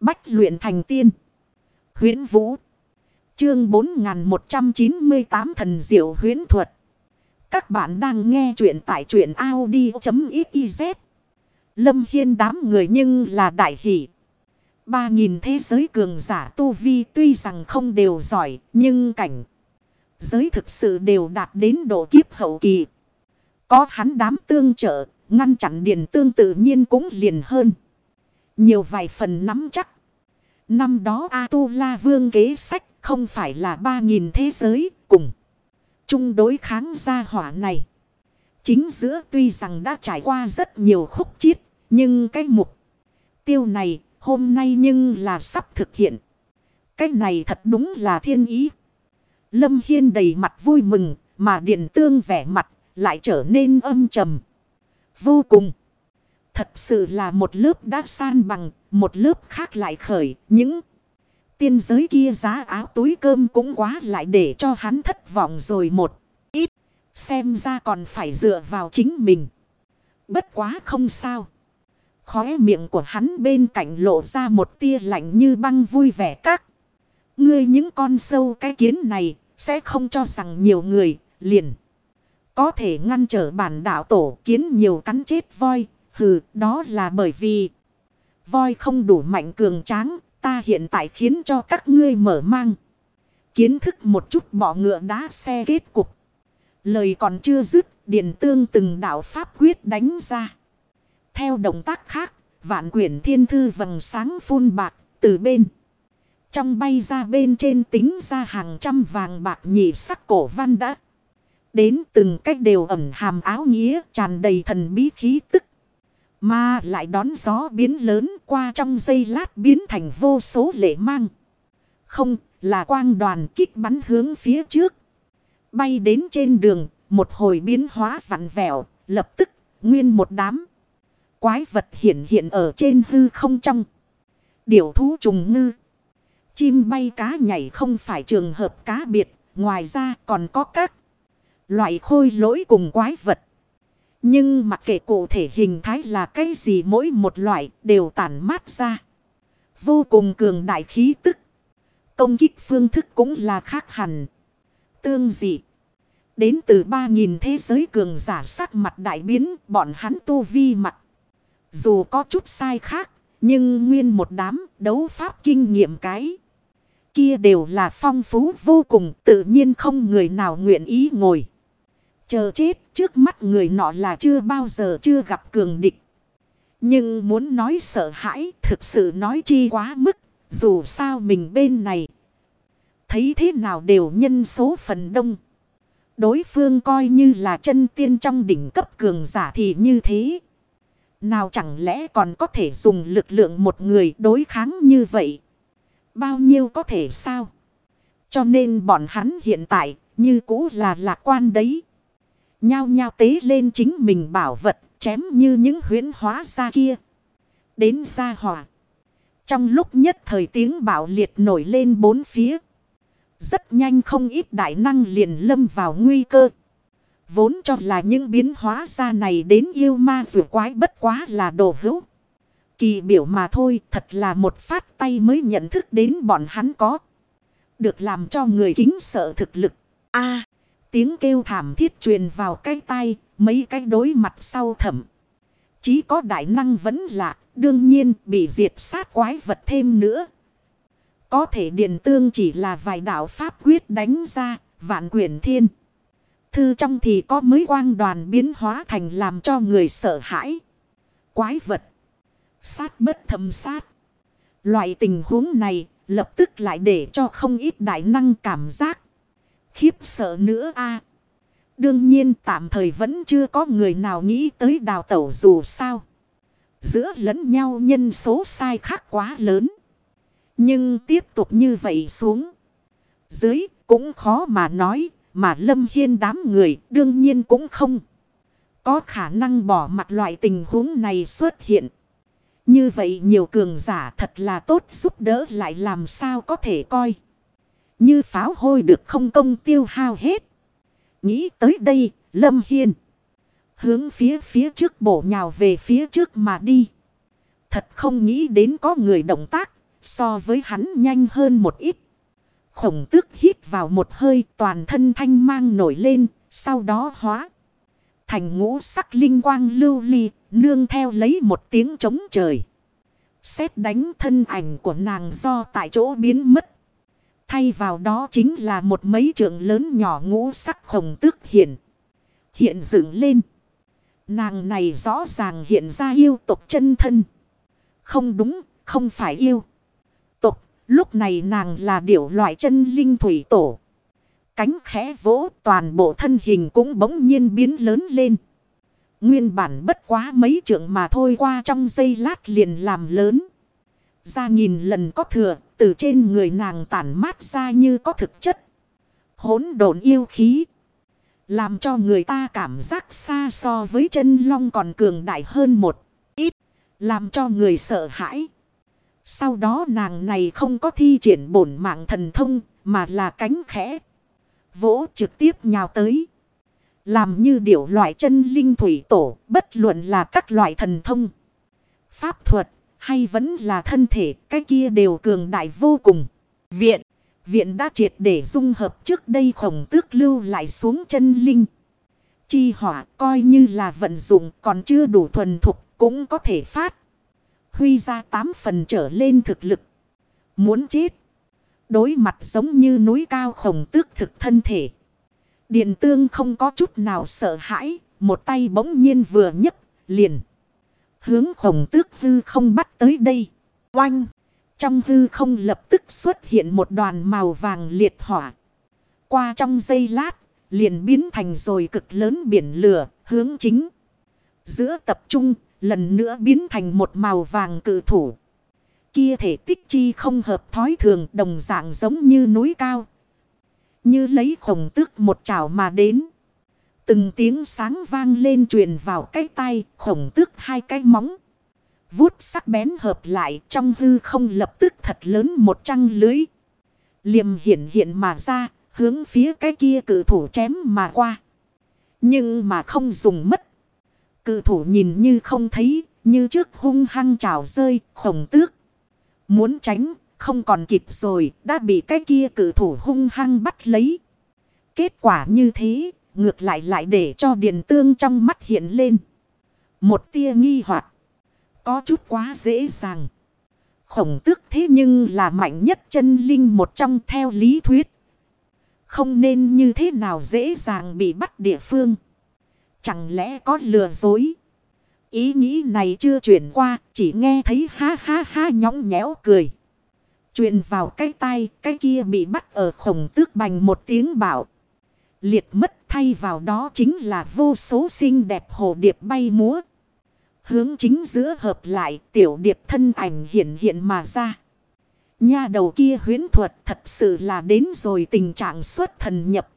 Bách luyện thành tiên. huyễn Vũ. Chương 4198 Thần Diệu huyễn Thuật. Các bạn đang nghe truyện tại truyện Audi.xyz. Lâm Hiên đám người nhưng là đại hỷ. Ba nghìn thế giới cường giả tu vi tuy rằng không đều giỏi nhưng cảnh. Giới thực sự đều đạt đến độ kiếp hậu kỳ. Có hắn đám tương trợ, ngăn chặn điện tương tự nhiên cũng liền hơn. Nhiều vài phần nắm chắc. Năm đó A-tu-la vương kế sách không phải là ba nghìn thế giới cùng. Chung đối kháng gia hỏa này. Chính giữa tuy rằng đã trải qua rất nhiều khúc chiết. Nhưng cái mục tiêu này hôm nay nhưng là sắp thực hiện. Cái này thật đúng là thiên ý. Lâm Hiên đầy mặt vui mừng mà điện tương vẻ mặt lại trở nên âm trầm. Vô cùng. Thật sự là một lớp đã san bằng, một lớp khác lại khởi. Những tiên giới kia giá áo túi cơm cũng quá lại để cho hắn thất vọng rồi một ít. Xem ra còn phải dựa vào chính mình. Bất quá không sao. Khóe miệng của hắn bên cạnh lộ ra một tia lạnh như băng vui vẻ các. Ngươi những con sâu cái kiến này sẽ không cho rằng nhiều người liền. Có thể ngăn trở bản đạo tổ kiến nhiều cắn chết voi. Hừ đó là bởi vì voi không đủ mạnh cường tráng. Ta hiện tại khiến cho các ngươi mở mang. Kiến thức một chút bỏ ngựa đá xe kết cục. Lời còn chưa dứt, điện tương từng đạo pháp quyết đánh ra. Theo động tác khác, vạn quyển thiên thư vầng sáng phun bạc từ bên. Trong bay ra bên trên tính ra hàng trăm vàng bạc nhị sắc cổ văn đã. Đến từng cách đều ẩm hàm áo nghĩa tràn đầy thần bí khí tức. Mà lại đón gió biến lớn qua trong giây lát biến thành vô số lệ mang. Không là quang đoàn kích bắn hướng phía trước. Bay đến trên đường, một hồi biến hóa vặn vẹo, lập tức nguyên một đám. Quái vật hiện hiện ở trên hư không trong. điều thú trùng ngư. Chim bay cá nhảy không phải trường hợp cá biệt. Ngoài ra còn có các loại khôi lỗi cùng quái vật. Nhưng mặc kệ cụ thể hình thái là cái gì mỗi một loại đều tản mát ra. Vô cùng cường đại khí tức. Công kích phương thức cũng là khác hẳn. Tương dị. Đến từ 3.000 thế giới cường giả sắc mặt đại biến bọn hắn tu vi mặt. Dù có chút sai khác, nhưng nguyên một đám đấu pháp kinh nghiệm cái. Kia đều là phong phú vô cùng tự nhiên không người nào nguyện ý ngồi. Chờ chết trước mắt người nọ là chưa bao giờ chưa gặp cường địch. Nhưng muốn nói sợ hãi, thực sự nói chi quá mức. Dù sao mình bên này. Thấy thế nào đều nhân số phần đông. Đối phương coi như là chân tiên trong đỉnh cấp cường giả thì như thế. Nào chẳng lẽ còn có thể dùng lực lượng một người đối kháng như vậy? Bao nhiêu có thể sao? Cho nên bọn hắn hiện tại, như cũ là lạc quan đấy. Nhao nhao tế lên chính mình bảo vật, chém như những huyến hóa ra kia. Đến ra hỏa. Trong lúc nhất thời tiếng bảo liệt nổi lên bốn phía. Rất nhanh không ít đại năng liền lâm vào nguy cơ. Vốn cho là những biến hóa ra này đến yêu ma rửa quái bất quá là đồ hữu. Kỳ biểu mà thôi, thật là một phát tay mới nhận thức đến bọn hắn có. Được làm cho người kính sợ thực lực. a tiếng kêu thảm thiết truyền vào cái tay, mấy cái đối mặt sau thẩm. Chỉ có đại năng vẫn lạ, đương nhiên bị diệt sát quái vật thêm nữa. Có thể điện tương chỉ là vài đạo pháp quyết đánh ra, vạn quyển thiên. Thư trong thì có mới quang đoàn biến hóa thành làm cho người sợ hãi. Quái vật. Sát bất thầm sát. Loại tình huống này lập tức lại để cho không ít đại năng cảm giác. Khiếp sợ nữa a Đương nhiên tạm thời vẫn chưa có người nào nghĩ tới đào tẩu dù sao. Giữa lẫn nhau nhân số sai khác quá lớn. Nhưng tiếp tục như vậy xuống. Dưới cũng khó mà nói, mà Lâm Hiên đám người đương nhiên cũng không. Có khả năng bỏ mặt loại tình huống này xuất hiện. Như vậy nhiều cường giả thật là tốt giúp đỡ lại làm sao có thể coi. Như pháo hôi được không công tiêu hao hết. Nghĩ tới đây, Lâm Hiên. Hướng phía phía trước bổ nhào về phía trước mà đi. Thật không nghĩ đến có người động tác, so với hắn nhanh hơn một ít. Khổng tước hít vào một hơi toàn thân thanh mang nổi lên, sau đó hóa. Thành ngũ sắc linh quang lưu ly, nương theo lấy một tiếng trống trời. Xét đánh thân ảnh của nàng do tại chỗ biến mất. Thay vào đó chính là một mấy trường lớn nhỏ ngũ sắc khổng tước hiện. Hiện dựng lên. Nàng này rõ ràng hiện ra yêu tộc chân thân. Không đúng, không phải yêu. tộc lúc này nàng là điểu loại chân linh thủy tổ. Cánh khẽ vỗ toàn bộ thân hình cũng bỗng nhiên biến lớn lên. Nguyên bản bất quá mấy trượng mà thôi qua trong giây lát liền làm lớn. Ra nghìn lần có thừa, từ trên người nàng tản mát ra như có thực chất. Hốn độn yêu khí. Làm cho người ta cảm giác xa so với chân long còn cường đại hơn một ít. Làm cho người sợ hãi. Sau đó nàng này không có thi triển bổn mạng thần thông mà là cánh khẽ. Vỗ trực tiếp nhào tới. Làm như điểu loại chân linh thủy tổ bất luận là các loại thần thông. Pháp thuật hay vẫn là thân thể, cái kia đều cường đại vô cùng. Viện. Viện đã triệt để dung hợp trước đây khổng tước lưu lại xuống chân linh. Chi hỏa coi như là vận dụng còn chưa đủ thuần thục cũng có thể phát. Huy ra tám phần trở lên thực lực. Muốn chết. Đối mặt giống như núi cao khổng tước thực thân thể. Điện tương không có chút nào sợ hãi. Một tay bỗng nhiên vừa nhấc, liền. Hướng khổng tước hư không bắt tới đây. Oanh. Trong hư không lập tức xuất hiện một đoàn màu vàng liệt hỏa. Qua trong giây lát, liền biến thành rồi cực lớn biển lửa, hướng chính. Giữa tập trung, lần nữa biến thành một màu vàng cự thủ. Kia thể tích chi không hợp thói thường đồng dạng giống như núi cao. Như lấy khổng tước một chảo mà đến. Từng tiếng sáng vang lên truyền vào cái tay khổng tước hai cái móng vuốt sắc bén hợp lại trong hư không lập tức thật lớn một trăng lưới. Liềm hiện hiện mà ra, hướng phía cái kia cử thủ chém mà qua. Nhưng mà không dùng mất. Cự thủ nhìn như không thấy, như trước hung hăng trào rơi, khổng tước. Muốn tránh, không còn kịp rồi, đã bị cái kia cự thủ hung hăng bắt lấy. Kết quả như thế, ngược lại lại để cho Điền tương trong mắt hiện lên. Một tia nghi hoặc có chút quá dễ dàng. Khổng tước thế nhưng là mạnh nhất chân linh một trong theo lý thuyết. Không nên như thế nào dễ dàng bị bắt địa phương. Chẳng lẽ có lừa dối. Ý nghĩ này chưa chuyển qua, chỉ nghe thấy ha ha ha nhõng nhẽo cười. Truyền vào cái tay, cái kia bị bắt ở khổng tước bành một tiếng bảo. Liệt mất thay vào đó chính là vô số xinh đẹp hồ điệp bay múa. Hướng chính giữa hợp lại tiểu điệp thân ảnh hiện hiện mà ra. Nha đầu kia huyến thuật thật sự là đến rồi tình trạng xuất thần nhập.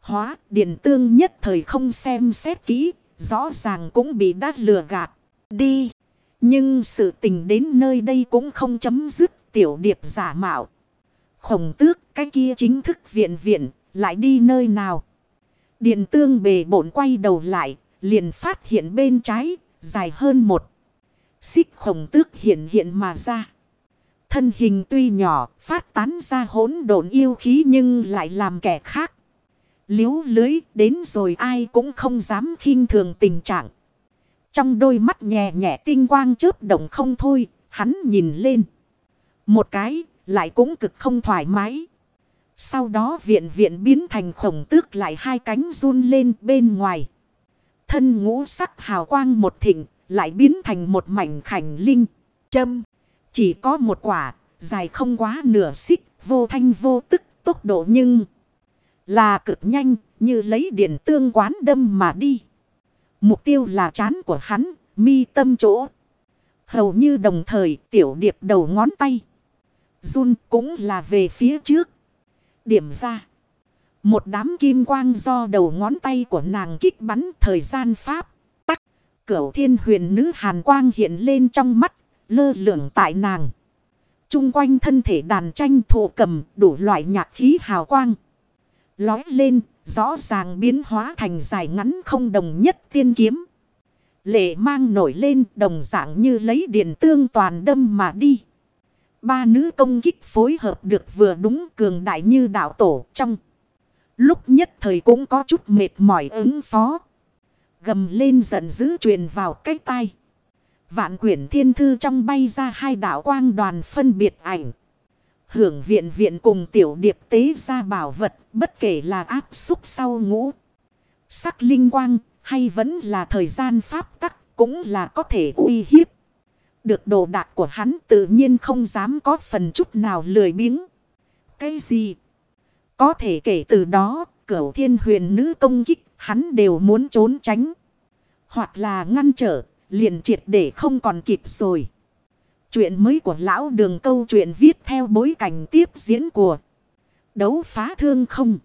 Hóa điện tương nhất thời không xem xét kỹ, rõ ràng cũng bị đát lừa gạt. Đi! Nhưng sự tình đến nơi đây cũng không chấm dứt tiểu điệp giả mạo. Khổng tước cái kia chính thức viện viện, lại đi nơi nào? Điện tương bề bổn quay đầu lại, liền phát hiện bên trái dài hơn một. Xích khổng tước hiện hiện mà ra. Thân hình tuy nhỏ, phát tán ra hỗn độn yêu khí nhưng lại làm kẻ khác. Liếu lưới đến rồi ai cũng không dám khinh thường tình trạng. Trong đôi mắt nhẹ nhẹ tinh quang chớp động không thôi, hắn nhìn lên. Một cái, lại cũng cực không thoải mái. Sau đó viện viện biến thành khổng tước lại hai cánh run lên bên ngoài. Thân ngũ sắc hào quang một thịnh, lại biến thành một mảnh khảnh linh. Châm, chỉ có một quả, dài không quá nửa xích, vô thanh vô tức, tốc độ nhưng là cực nhanh, như lấy điện tương quán đâm mà đi. Mục tiêu là chán của hắn, mi tâm chỗ. Hầu như đồng thời tiểu điệp đầu ngón tay. Run cũng là về phía trước. Điểm ra. Một đám kim quang do đầu ngón tay của nàng kích bắn thời gian pháp. Tắc. Cửu thiên huyền nữ hàn quang hiện lên trong mắt. Lơ lửng tại nàng. Trung quanh thân thể đàn tranh thụ cầm đủ loại nhạc khí hào quang. Lói lên. Rõ ràng biến hóa thành dài ngắn không đồng nhất tiên kiếm. Lệ mang nổi lên đồng dạng như lấy điện tương toàn đâm mà đi. Ba nữ công kích phối hợp được vừa đúng cường đại như đạo tổ trong. Lúc nhất thời cũng có chút mệt mỏi ứng phó. Gầm lên giận dữ truyền vào cái tay. Vạn quyển thiên thư trong bay ra hai đạo quang đoàn phân biệt ảnh. Hưởng viện viện cùng tiểu điệp tế ra bảo vật, bất kể là áp xúc sau ngũ. Sắc linh quang, hay vẫn là thời gian pháp tắc, cũng là có thể uy hiếp. Được đồ đạc của hắn tự nhiên không dám có phần chút nào lười biếng. Cái gì? Có thể kể từ đó, cửu thiên huyền nữ công kích, hắn đều muốn trốn tránh. Hoặc là ngăn trở, liền triệt để không còn kịp rồi. Chuyện mới của lão đường câu chuyện viết theo bối cảnh tiếp diễn của đấu phá thương không.